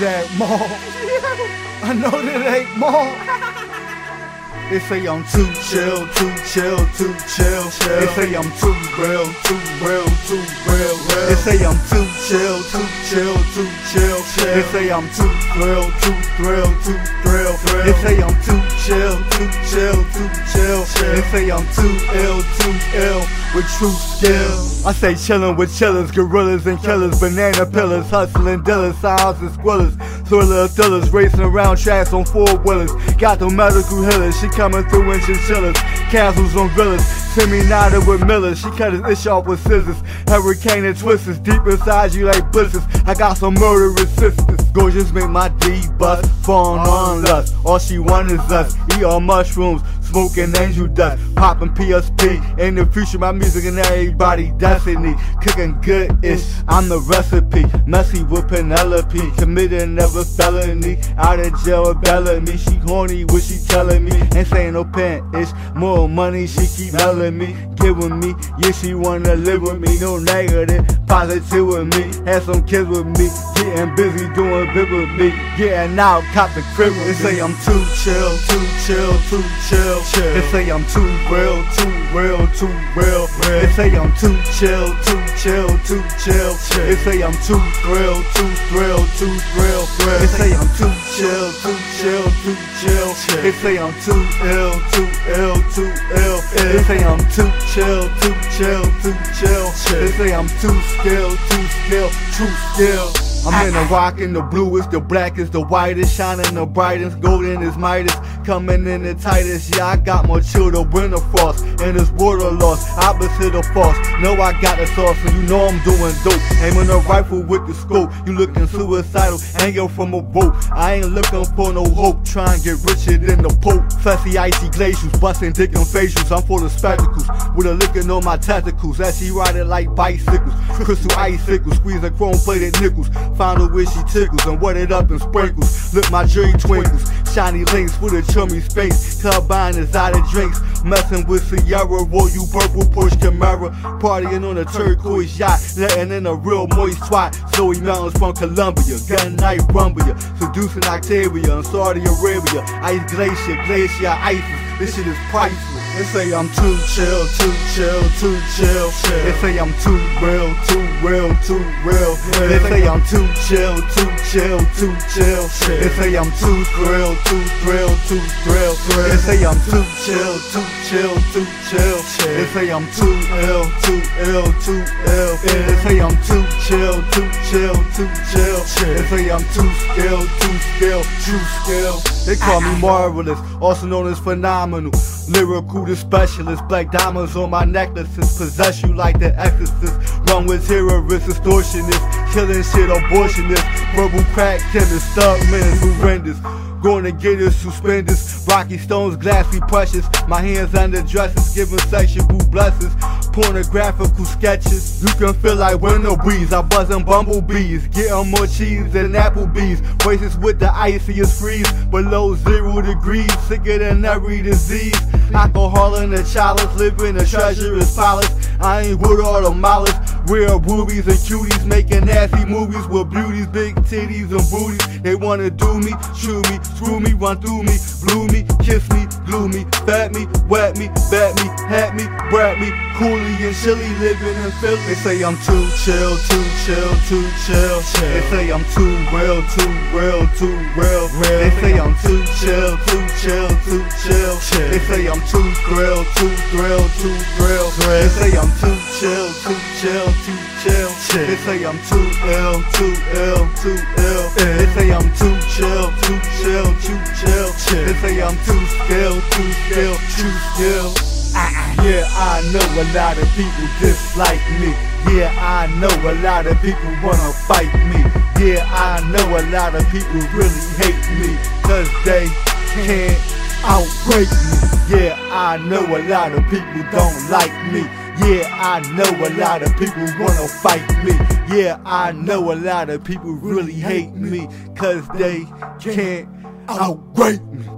that more. I know that ain't more. They say I'm too chill, too chill, too chill. They say I'm too real, too real, too real. They say I'm too chill, too chill, too chill. They say I'm too thrill, too thrill, too thrill. They say I'm too chill, too chill, too chill. They say I'm too ill, too ill with true skill. I say chillin' with chillers, gorillas and killers, banana pillars, hustling dealers, sounds and squillers, thriller thrillers, racing around tracks on four wheelers. Got the medical healers, she coming through in chinchillas, castles on villas. Timmy nodded with Millers, she cut his ish off with scissors. Hurricane and twisters, deep inside you like blisters. I got some murderous sisters. Gorgeous make my D bust, falling on lust. All she want is us, eat all mushrooms, smoking angel dust, popping PSP. In the future, my music and everybody destiny. Cooking good ish, I'm the recipe. Messy with Penelope, committed never felony. Out of jail with Bellamy, she horny, what she telling me? Ain't saying no pen ish, more money she keep telling me, giving me. Yeah, she wanna live with me, no negative, positive with me. Have some kids with me, getting busy doing me. Getting out, cop the crib. They say I'm too chill, too chill, too chill. They say I'm too real, too real, too real. They say I'm too chill, too chill, too chill. They say I'm too thrill, too thrill, too thrill. They say I'm too chill, too chill, too chill. They say I'm too ill, too ill, too ill. They say I'm too chill, too chill, too chill. They say I'm too skill, too skill, true skill. I'm in the rock and the bluest, the blackest, the whitest, shining the brightest, golden is Midas, coming in the tightest. Yeah, I got more chill to winter frost, and it's water lost, opposite of false. Know I got the sauce, so you know I'm doing dope. Aiming a rifle with the scope, you looking suicidal, hanging from a rope. I ain't looking for no hope, trying to get richer than the Pope. Fussy icy glaciers, busting dick and facials. I'm for the spectacles, with a licking on my tentacles. As she ride it like bicycles, crystal icicles, squeezing chrome plated nickels. Find her where she tickles and wet it up in sprinkles. Look, my jury twinkles. Shiny links with a chummy space. Club buying exotic drinks. Messing with Sierra, roll you purple push Camaro. Partying on a turquoise yacht. Letting in a real moist swat. Snowy mountains from Colombia. Gun night rumbia. Seducing Octavia and Saudi Arabia. Ice glacier, glacier, ISIS. This shit is priceless. They say I'm too chill, too chill, too chill. They say I'm too real, too real, too real. They say I'm too chill, too chill, too chill. They say I'm too thrill, too thrill, too thrill. They say I'm too chill, too chill, too chill. They say I'm too ill, too ill, too ill. They say I'm too chill, too chill, too chill. They say I'm too skilled, too skilled, too skill. They call me marvelous, also known as phenomenal. Lyrical the specialist, black diamonds on my necklaces possess you like the exorcist. Run with terrorists, extortionists, killing shit, abortionists, verbal crack chemists, thug men, horrendous. Gonna get us suspenders, rocky stones, glassy precious. My hands under dresses, giving sexual blessings. Pornographical sketches, you can feel like window breeze. I buzzing bumblebees, getting more cheese than Applebee's. Races with the iciest freeze, below zero degrees, sicker than every disease. Alcohol in the chalice, living a treacherous palace. I ain't with all the malice. Real boobies and cuties making nasty movies with beauties, big titties and booties. They wanna do me, shoot me, screw me, run through me, blue me, kiss me, glue me, fat me, wet me, bat me, hat me, brat me, coolie and chilly, living in Philly. They say I'm too chill, too chill, too chill. They say I'm too real, too real, too real. They say I'm too chill, too chill, too chill. They say I'm too thrill, too thrill, too thrill. They say I'm too chill, chill, too chill. They say I'm too ill, too ill, too ill. They say I'm too chill, too chill, too chill. They say I'm too skilled, too skilled, too skilled. Uh-uh. Yeah, I know a lot of people dislike me. Yeah, I know a lot of people wanna fight me. Yeah, I know a lot of people really hate me. Cause they can't outbreak me. Yeah, I know a lot of people don't like me. Yeah, I know a lot of people wanna fight me. Yeah, I know a lot of people really hate me. Cause they can't outbreak me.